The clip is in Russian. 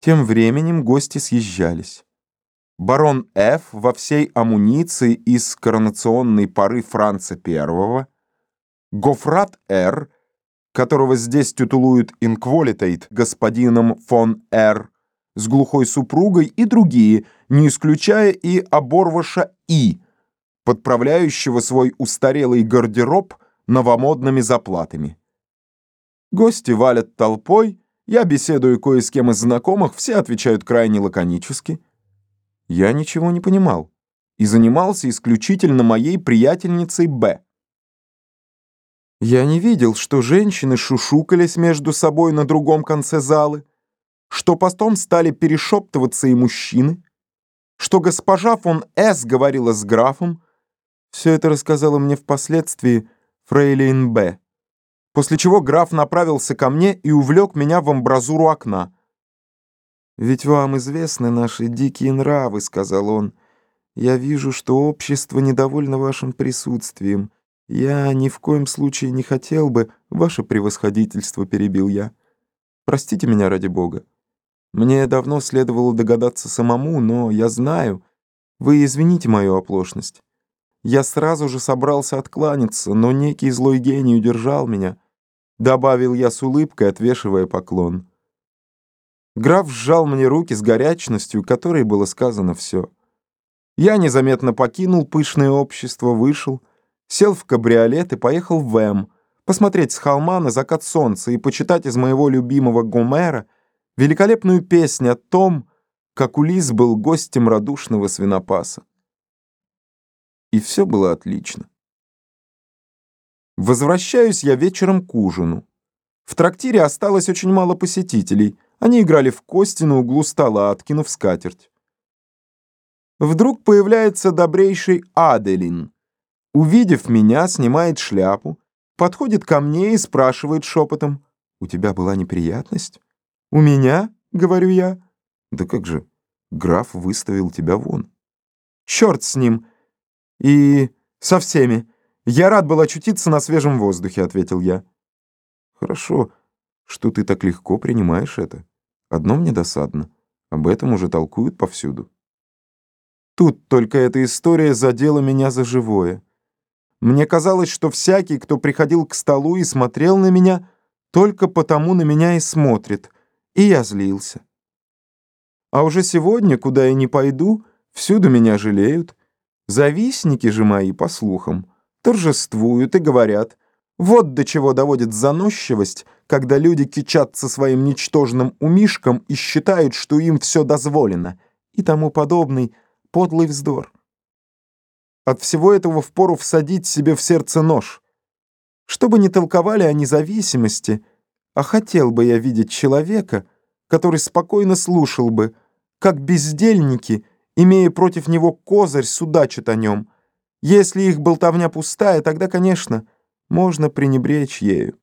Тем временем гости съезжались. Барон Ф. во всей амуниции из коронационной поры Франца I, Гофрат Р., которого здесь титулуют инкволитейт господином фон Р., с глухой супругой и другие, не исключая и оборваша И., подправляющего свой устарелый гардероб новомодными заплатами. Гости валят толпой, я беседую кое с кем из знакомых, все отвечают крайне лаконически. Я ничего не понимал и занимался исключительно моей приятельницей Б. Я не видел, что женщины шушукались между собой на другом конце залы, что потом стали перешептываться и мужчины, что госпожа фон С. говорила с графом. Все это рассказала мне впоследствии фрейлин Б после чего граф направился ко мне и увлек меня в амбразуру окна. «Ведь вам известны наши дикие нравы», — сказал он. «Я вижу, что общество недовольно вашим присутствием. Я ни в коем случае не хотел бы, ваше превосходительство перебил я. Простите меня ради бога. Мне давно следовало догадаться самому, но я знаю. Вы извините мою оплошность. Я сразу же собрался откланяться, но некий злой гений удержал меня». Добавил я с улыбкой, отвешивая поклон. Граф сжал мне руки с горячностью, которой было сказано все. Я незаметно покинул пышное общество, вышел, сел в кабриолет и поехал в Эм, посмотреть с холма на закат солнца и почитать из моего любимого Гомера великолепную песню о том, как Улис был гостем радушного свинопаса. И все было отлично. Возвращаюсь я вечером к ужину. В трактире осталось очень мало посетителей. Они играли в кости на углу стола, откинув скатерть. Вдруг появляется добрейший Аделин. Увидев меня, снимает шляпу, подходит ко мне и спрашивает шепотом. «У тебя была неприятность?» «У меня?» — говорю я. «Да как же, граф выставил тебя вон». «Черт с ним! И со всеми!» «Я рад был очутиться на свежем воздухе», — ответил я. «Хорошо, что ты так легко принимаешь это. Одно мне досадно. Об этом уже толкуют повсюду». Тут только эта история задела меня за живое. Мне казалось, что всякий, кто приходил к столу и смотрел на меня, только потому на меня и смотрит, и я злился. А уже сегодня, куда я не пойду, всюду меня жалеют. Завистники же мои, по слухам, торжествуют и говорят, вот до чего доводит заносчивость, когда люди кичатся своим ничтожным умишком и считают, что им все дозволено, и тому подобный подлый вздор. От всего этого впору всадить себе в сердце нож. Чтобы не толковали о независимости, а хотел бы я видеть человека, который спокойно слушал бы, как бездельники, имея против него козырь, судачат о нем — если их болтовня пустая, тогда, конечно, можно пренебречь ею.